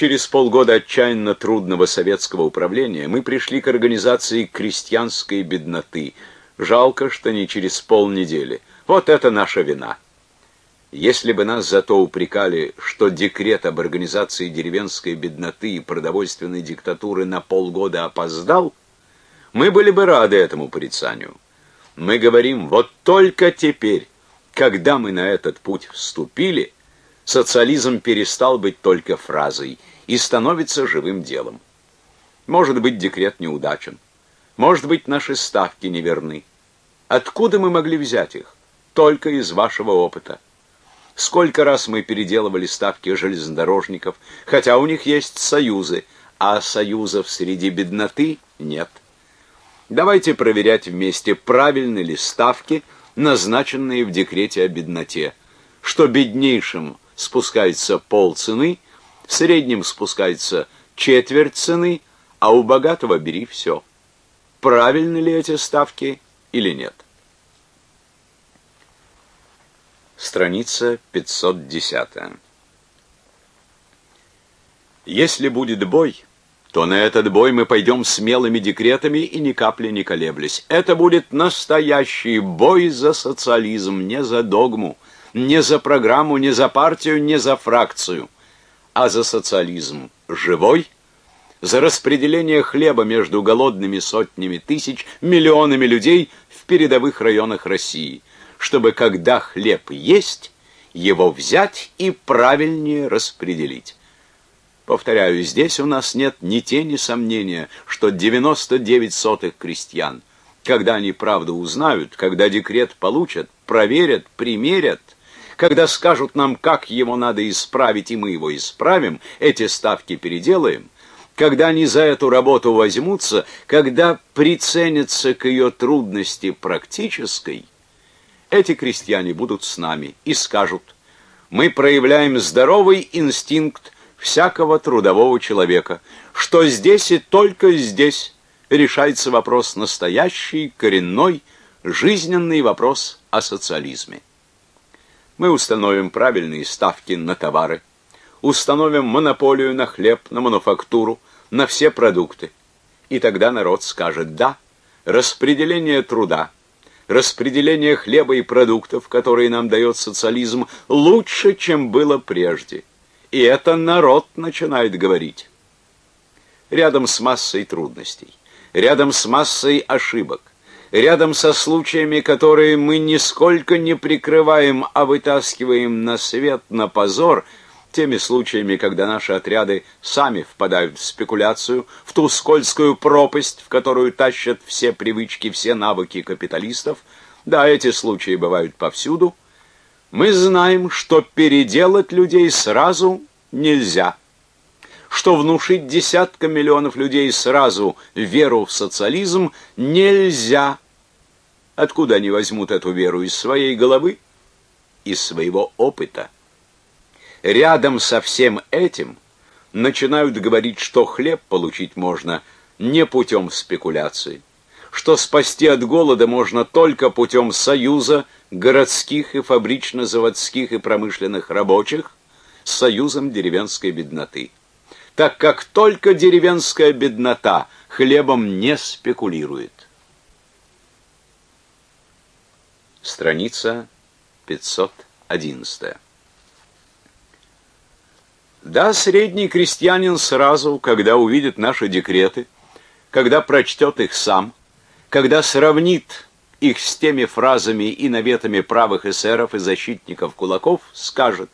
Через полгода отчаянно трудного советского управления мы пришли к организации крестьянской бедноты. Жалко, что не через полнедели. Вот это наша вина. Если бы нас зато упрекали, что декрет об организации деревенской бедноты и продовольственной диктатуры на полгода опоздал, мы были бы рады этому порицанию. Мы говорим, вот только теперь, когда мы на этот путь вступили, социализм перестал быть только фразой и становится живым делом. Может быть, декрет неудачен. Может быть, наши ставки неверны. Откуда мы могли взять их? Только из вашего опыта. Сколько раз мы переделывали ставки железнодорожников, хотя у них есть союзы, а союзов среди бедноты нет. Давайте проверять вместе, правильны ли ставки, назначенные в декрете о бедноте, что беднейшим спускается полцены, в среднем спускается четверть цены, а у богатого бери все. Правильны ли эти ставки или нет? Страница 510. Если будет бой, то на этот бой мы пойдем смелыми декретами и ни капли не колеблясь. Это будет настоящий бой за социализм, не за догму, не за программу, не за партию, не за фракцию, а за социализм живой, за распределение хлеба между голодными сотнями тысяч, миллионами людей в передовых районах России, чтобы когда хлеб есть, его взять и правильнее распределить. Повторяю, здесь у нас нет ни тени сомнения, что 99 сотых крестьян, когда они правду узнают, когда декрет получат, проверят, примерят, когда скажут нам, как его надо исправить, и мы его исправим, эти ставки переделаем, когда они за эту работу возьмутся, когда приценятся к ее трудности практической, эти крестьяне будут с нами и скажут, мы проявляем здоровый инстинкт всякого трудового человека, что здесь и только здесь решается вопрос настоящий, коренной, жизненный вопрос о социализме. Мы установим правильные ставки на товары, установим монополию на хлеб, на мануфактуру, на все продукты. И тогда народ скажет «да». Распределение труда, распределение хлеба и продуктов, которые нам дает социализм, лучше, чем было прежде. И это народ начинает говорить. Рядом с массой трудностей, рядом с массой ошибок, рядом со случаями, которые мы нисколько не прикрываем, а вытаскиваем на свет, на позор, теми случаями, когда наши отряды сами впадают в спекуляцию, в ту скользкую пропасть, в которую тащат все привычки, все навыки капиталистов. Да, эти случаи бывают повсюду, мы знаем, что переделать людей сразу нельзя, что внушить десяткам миллионов людей сразу веру в социализм нельзя. Откуда они возьмут эту веру из своей головы, из своего опыта? Рядом со всем этим начинают говорить, что хлеб получить можно не путем спекуляции, что спасти от голода можно только путем союза городских и фабрично-заводских и промышленных рабочих с союзом деревенской бедноты. Так как только деревенская беднота хлебом не спекулирует. Страница 511. Да, средний крестьянин сразу, когда увидит наши декреты, когда прочтет их сам, когда сравнит их с теми фразами и наветами правых эсеров и защитников кулаков, скажет,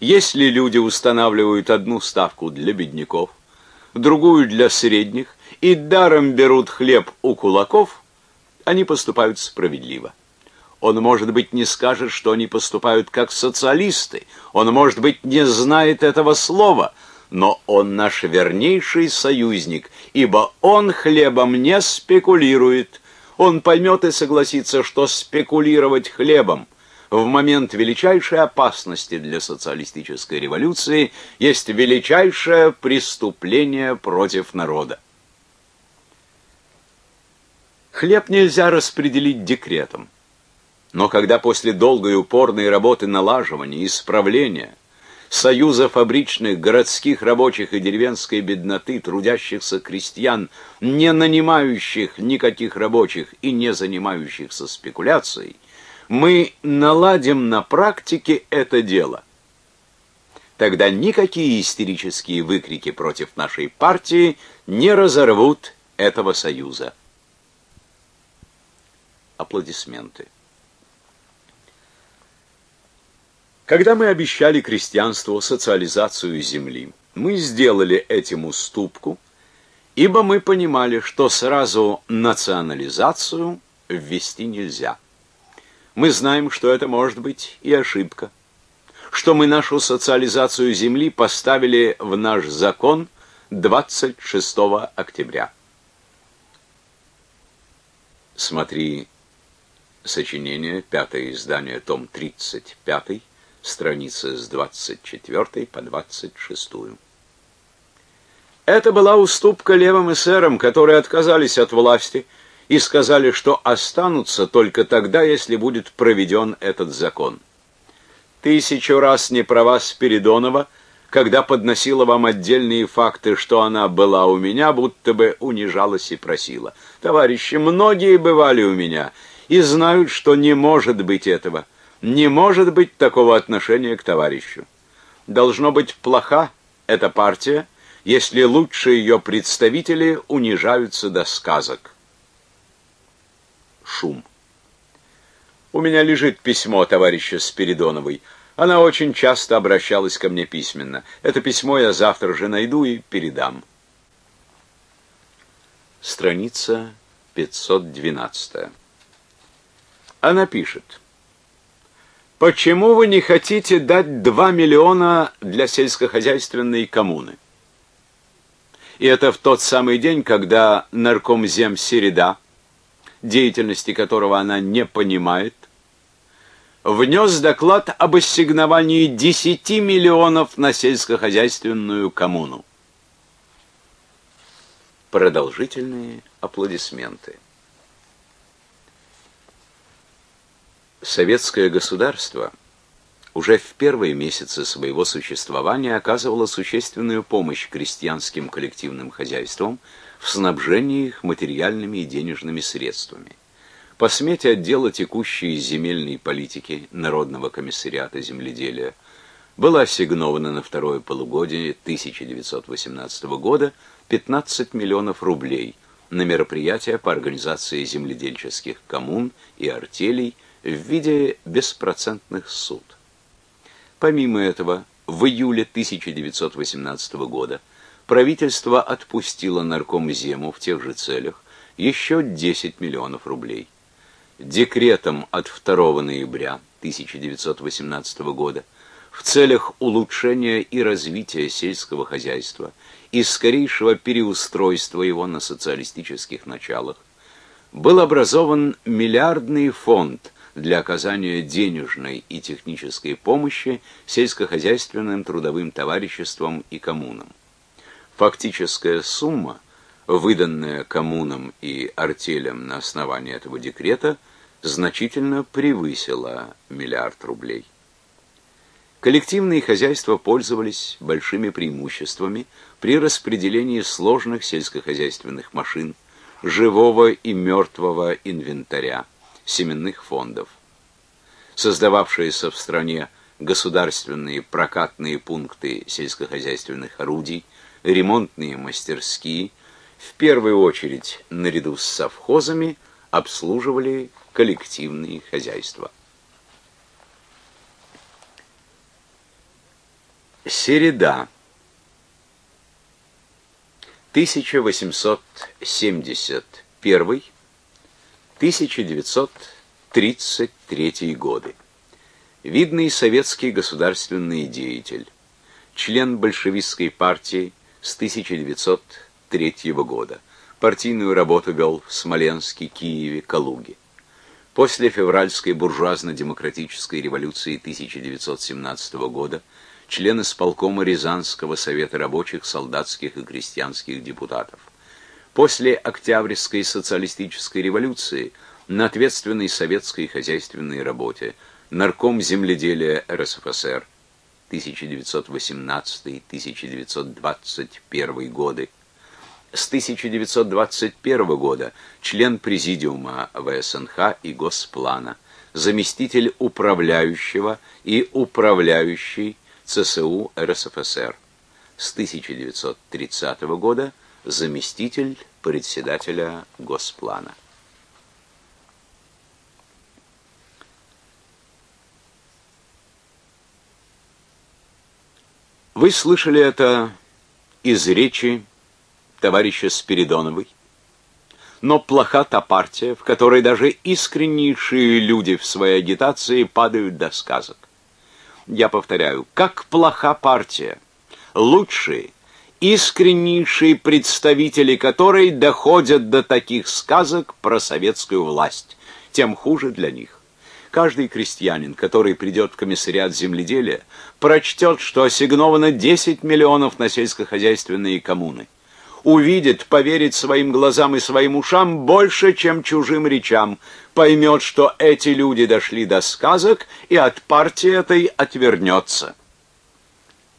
если люди устанавливают одну ставку для бедняков, другую для средних и даром берут хлеб у кулаков, они поступают справедливо. Он, может быть, не скажет, что они поступают как социалисты. Он, может быть, не знает этого слова, но он наш вернейший союзник, ибо он хлебом не спекулирует, он поймет и согласится, что спекулировать хлебом в момент величайшей опасности для социалистической революции есть величайшее преступление против народа. Хлеб нельзя распределить декретом. Но когда после долгой упорной работы налаживания, исправления, союза фабричных, городских рабочих и деревенской бедноты, трудящихся крестьян, не нанимающих никаких рабочих и не занимающихся спекуляцией, мы наладим на практике это дело. Тогда никакие истерические выкрики против нашей партии не разорвут этого союза. Аплодисменты. Когда мы обещали крестьянству социализацию земли, мы сделали этим уступку, ибо мы понимали, что сразу национализацию ввести нельзя. Мы знаем, что это может быть и ошибка, что мы нашу социализацию земли поставили в наш закон 26 октября. Смотри сочинение, пятое издание, том 35 страницы с 24 по 26. Это была уступка левым эсерам, которые отказались от власти и сказали, что останутся только тогда, если будет проведен этот закон. Тысячу раз не права Спиридонова, когда подносила вам отдельные факты, что она была у меня, будто бы унижалась и просила. Товарищи, многие бывали у меня и знают, что не может быть этого. Не может быть такого отношения к товарищу. Должно быть плоха эта партия, если лучшие ее представители унижаются до сказок. Шум. У меня лежит письмо товарища Спиридоновой. Она очень часто обращалась ко мне письменно. Это письмо я завтра же найду и передам. Страница 512. Она пишет: Почему вы не хотите дать 2 миллиона для сельскохозяйственной коммуны? И это в тот самый день, когда наркомзем Середа, деятельности которого она не понимает, внес доклад об ассигновании 10 миллионов на сельскохозяйственную коммуну. Продолжительные аплодисменты. советское государство уже в первые месяцы своего существования оказывало существенную помощь крестьянским коллективным хозяйствам в снабжении их материальными и денежными средствами. По смете отдела текущей земельной политики Народного комиссариата земледелия было ассигновано на второе полугодие 1918 года 15 миллионов рублей на мероприятия по организации земледельческих коммун и артелей – в виде беспроцентных суд. Помимо этого, в июле 1918 года правительство отпустило наркомзему в тех же целях еще 10 миллионов рублей. Декретом от 2 ноября 1918 года в целях улучшения и развития сельского хозяйства и скорейшего переустройства его на социалистических началах был образован миллиардный фонд для оказания денежной и технической помощи сельскохозяйственным трудовым товариществам и коммунам. Фактическая сумма, выданная коммунам и артелям на основании этого декрета, значительно превысила миллиард рублей. Коллективные хозяйства пользовались большими преимуществами при распределении сложных сельскохозяйственных машин, живого и мертвого инвентаря семенных фондов. Создававшиеся в стране государственные прокатные пункты сельскохозяйственных орудий, ремонтные мастерские, в первую очередь наряду с совхозами обслуживали коллективные хозяйства. Середа 1871 1933 годы. Видный советский государственный деятель, член большевистской партии с 1903 года. Партийную работу вел в Смоленске, Киеве, Калуге. После февральской буржуазно-демократической революции 1917 года член исполкома Рязанского совета рабочих, солдатских и крестьянских депутатов После Октябрьской социалистической революции на ответственной советской хозяйственной работе нарком земледелия РСФСР, 1918-1921 годы. С 1921 года член Президиума ВСНХ и Госплана, заместитель управляющего и управляющий ЦСУ РСФСР. С 1930 года заместитель председателя Госплана. Вы слышали это из речи товарища Спиридоновой. Но плоха та партия, в которой даже искреннейшие люди в своей агитации падают до сказок. Я повторяю, как плоха партия. Лучшие, искреннейшие представители которой доходят до таких сказок про советскую власть, тем хуже для них. Каждый крестьянин, который придет в комиссариат земледелия, прочтет, что ассигновано 10 миллионов на сельскохозяйственные коммуны. Увидит, поверит своим глазам и своим ушам больше, чем чужим речам, поймет, что эти люди дошли до сказок и от партии этой отвернется.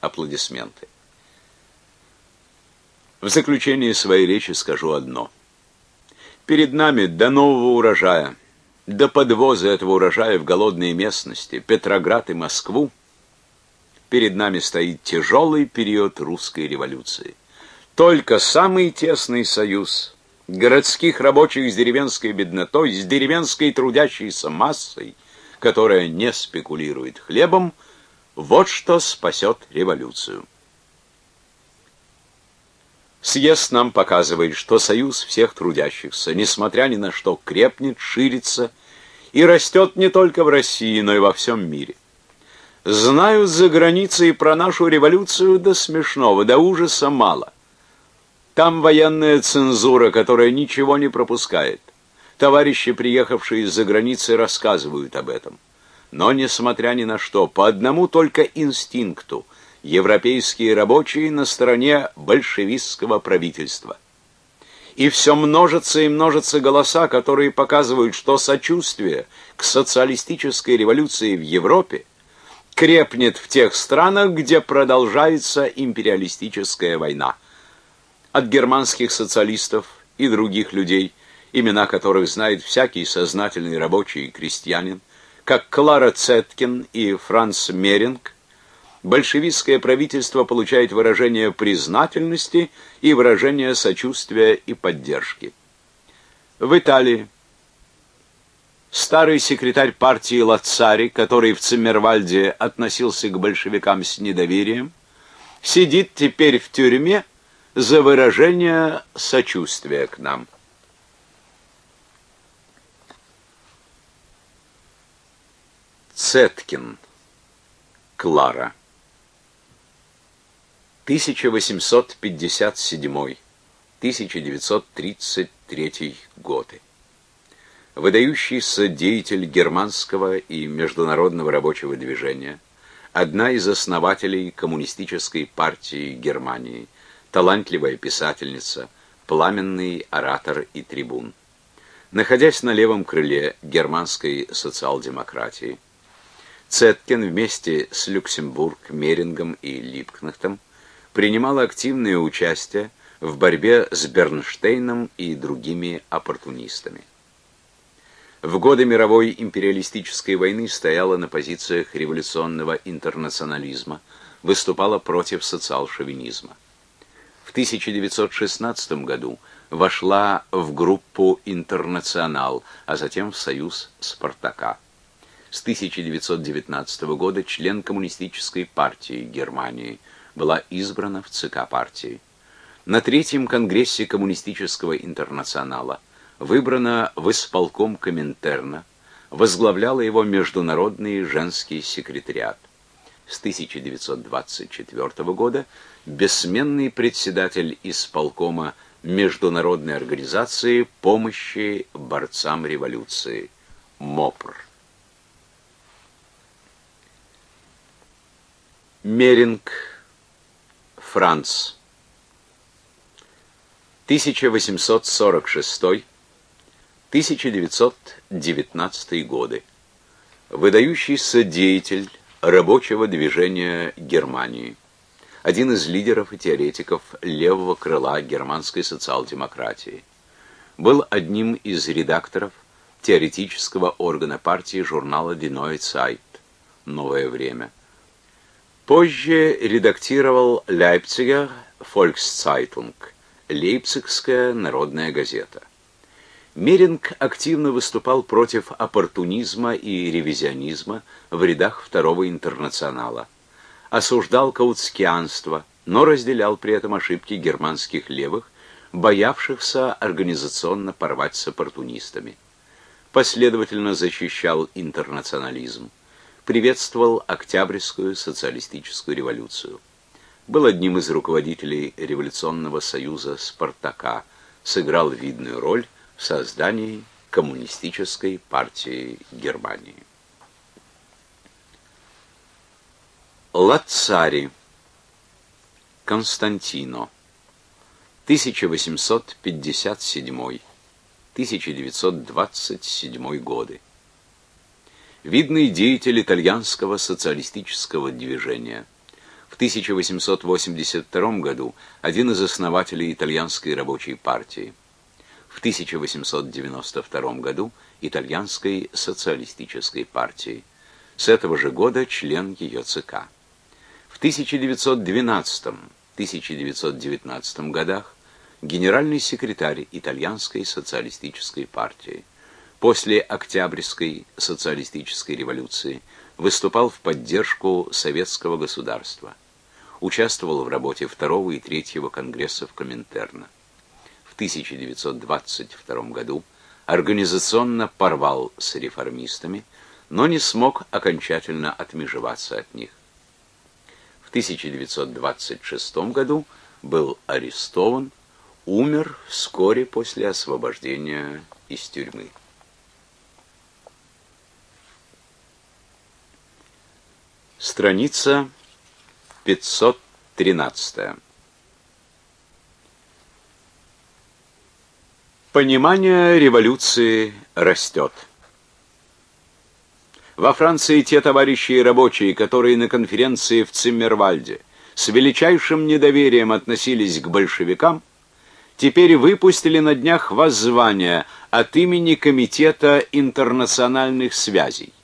Аплодисменты. В заключение своей речи скажу одно. Перед нами до нового урожая – до подвоза этого урожая в голодные местности, Петроград и Москву, перед нами стоит тяжелый период русской революции. Только самый тесный союз городских рабочих с деревенской беднотой, с деревенской трудящейся массой, которая не спекулирует хлебом, вот что спасет революцию. Съезд нам показывает, что союз всех трудящихся, несмотря ни на что, крепнет, ширится и растет не только в России, но и во всем мире. Знают за границей про нашу революцию до смешного, до ужаса мало. Там военная цензура, которая ничего не пропускает. Товарищи, приехавшие из-за границы, рассказывают об этом. Но, несмотря ни на что, по одному только инстинкту, европейские рабочие на стороне большевистского правительства – и все множатся и множатся голоса, которые показывают, что сочувствие к социалистической революции в Европе крепнет в тех странах, где продолжается империалистическая война. От германских социалистов и других людей, имена которых знает всякий сознательный рабочий и крестьянин, как Клара Цеткин и Франц Меринг, большевистское правительство получает выражение признательности и выражение сочувствия и поддержки. В Италии старый секретарь партии Лацари, который в Циммервальде относился к большевикам с недоверием, сидит теперь в тюрьме за выражение сочувствия к нам. Цеткин Клара 1857-1933 годы. Выдающийся деятель германского и международного рабочего движения, одна из основателей коммунистической партии Германии, талантливая писательница, пламенный оратор и трибун. Находясь на левом крыле германской социал-демократии, Цеткин вместе с Люксембург, Мерингом и Липкнехтом принимала активное участие в борьбе с Бернштейном и другими оппортунистами. В годы мировой империалистической войны стояла на позициях революционного интернационализма, выступала против социал-шовинизма. В 1916 году вошла в группу «Интернационал», а затем в союз «Спартака». С 1919 года член Коммунистической партии Германии – была избрана в ЦК партии. На третьем конгрессе коммунистического интернационала выбрана в исполком Коминтерна, возглавляла его Международный женский секретариат. С 1924 года бессменный председатель исполкома Международной организации помощи борцам революции МОПР. Меринг Франц. 1846-1919 годы. Выдающийся деятель, рабочего движения Германии. Один из лидеров и теоретиков левого крыла германской социал-демократии. Был одним из редакторов теоретического органа партии журнала Neue Zeit «Новое время». Позже редактировал Leipziger Volkszeitung, Лейпцигская народная газета. Меринг активно выступал против оппортунизма и ревизионизма в рядах Второго интернационала. Осуждал каутскианство, но разделял при этом ошибки германских левых, боявшихся организационно порвать с оппортунистами. Последовательно защищал интернационализм, приветствовал Октябрьскую социалистическую революцию. Был одним из руководителей революционного союза «Спартака», сыграл видную роль в создании Коммунистической партии Германии. Лацари Константино 1857-1927 годы Видный деятель итальянского социалистического движения. В 1882 году один из основателей итальянской рабочей партии в 1892 году Итальянской социалистической партии. С этого же года член ее ЦК. В 1912-1919 годах генеральный секретарь Итальянской социалистической партии. После Октябрьской социалистической революции выступал в поддержку советского государства. Участвовал в работе второго и третьего конгрессов Коминтерна. 1922 году организационно порвал с реформистами, но не смог окончательно отмежеваться от них. В 1926 году был арестован, умер вскоре после освобождения из тюрьмы. Страница 513. Понимание революции растет. Во Франции те товарищи и рабочие, которые на конференции в Циммервальде с величайшим недоверием относились к большевикам, теперь выпустили на днях воззвание от имени Комитета интернациональных связей,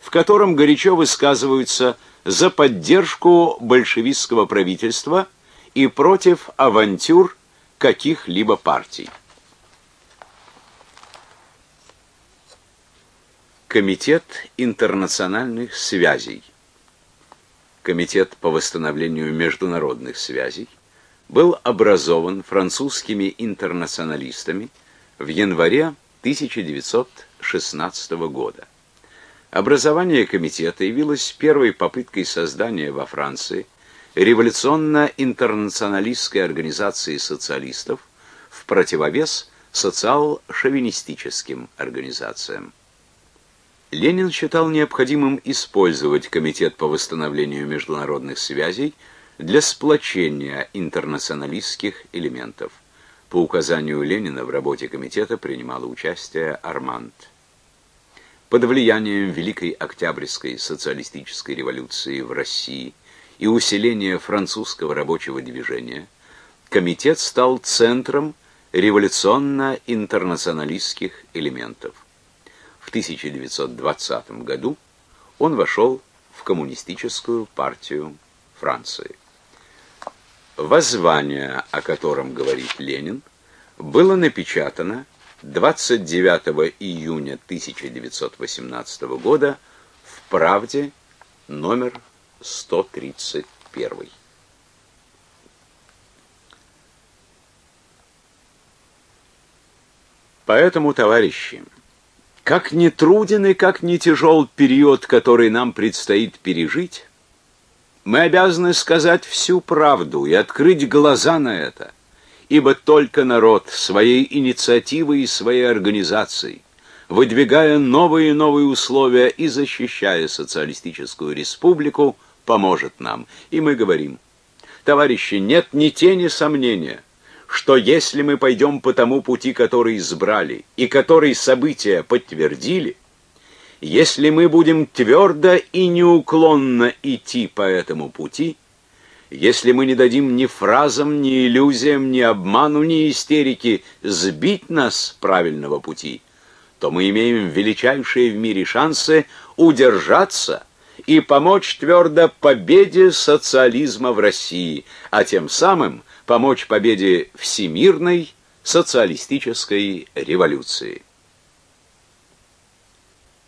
в котором горячо высказываются за поддержку большевистского правительства и против авантюр каких-либо партий. Комитет интернациональных связей. Комитет по восстановлению международных связей был образован французскими интернационалистами в январе 1916 года. Образование комитета явилось первой попыткой создания во Франции революционно-интернационалистской организации социалистов в противовес социал-шовинистическим организациям. Ленин считал необходимым использовать Комитет по восстановлению международных связей для сплочения интернационалистских элементов. По указанию Ленина в работе комитета принимала участие Арманд. Под влиянием Великой Октябрьской социалистической революции в России и усиления французского рабочего движения комитет стал центром революционно-интернационалистских элементов. В 1920 году он вошел в коммунистическую партию Франции. Воззвание, о котором говорит Ленин, было напечатано 29 июня 1918 года в «Правде» номер 131. Поэтому, товарищи, как не труден и как не тяжел период, который нам предстоит пережить, мы обязаны сказать всю правду и открыть глаза на это, ибо только народ своей инициативой и своей организацией, выдвигая новые и новые условия и защищая социалистическую республику, поможет нам. И мы говорим, товарищи, нет ни тени сомнения – что если мы пойдем по тому пути, который избрали, и который события подтвердили, Если мы будем твердо и неуклонно идти по этому пути, если мы не дадим ни фразам, ни иллюзиям, ни обману, ни истерике сбить нас с правильного пути, то мы имеем величайшие в мире шансы удержаться и помочь твердо победе социализма в России, а тем самым помочь победе всемирной социалистической революции.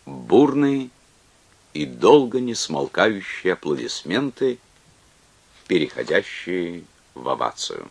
Бурные и долго не смолкающие аплодисменты, переходящие в овацию.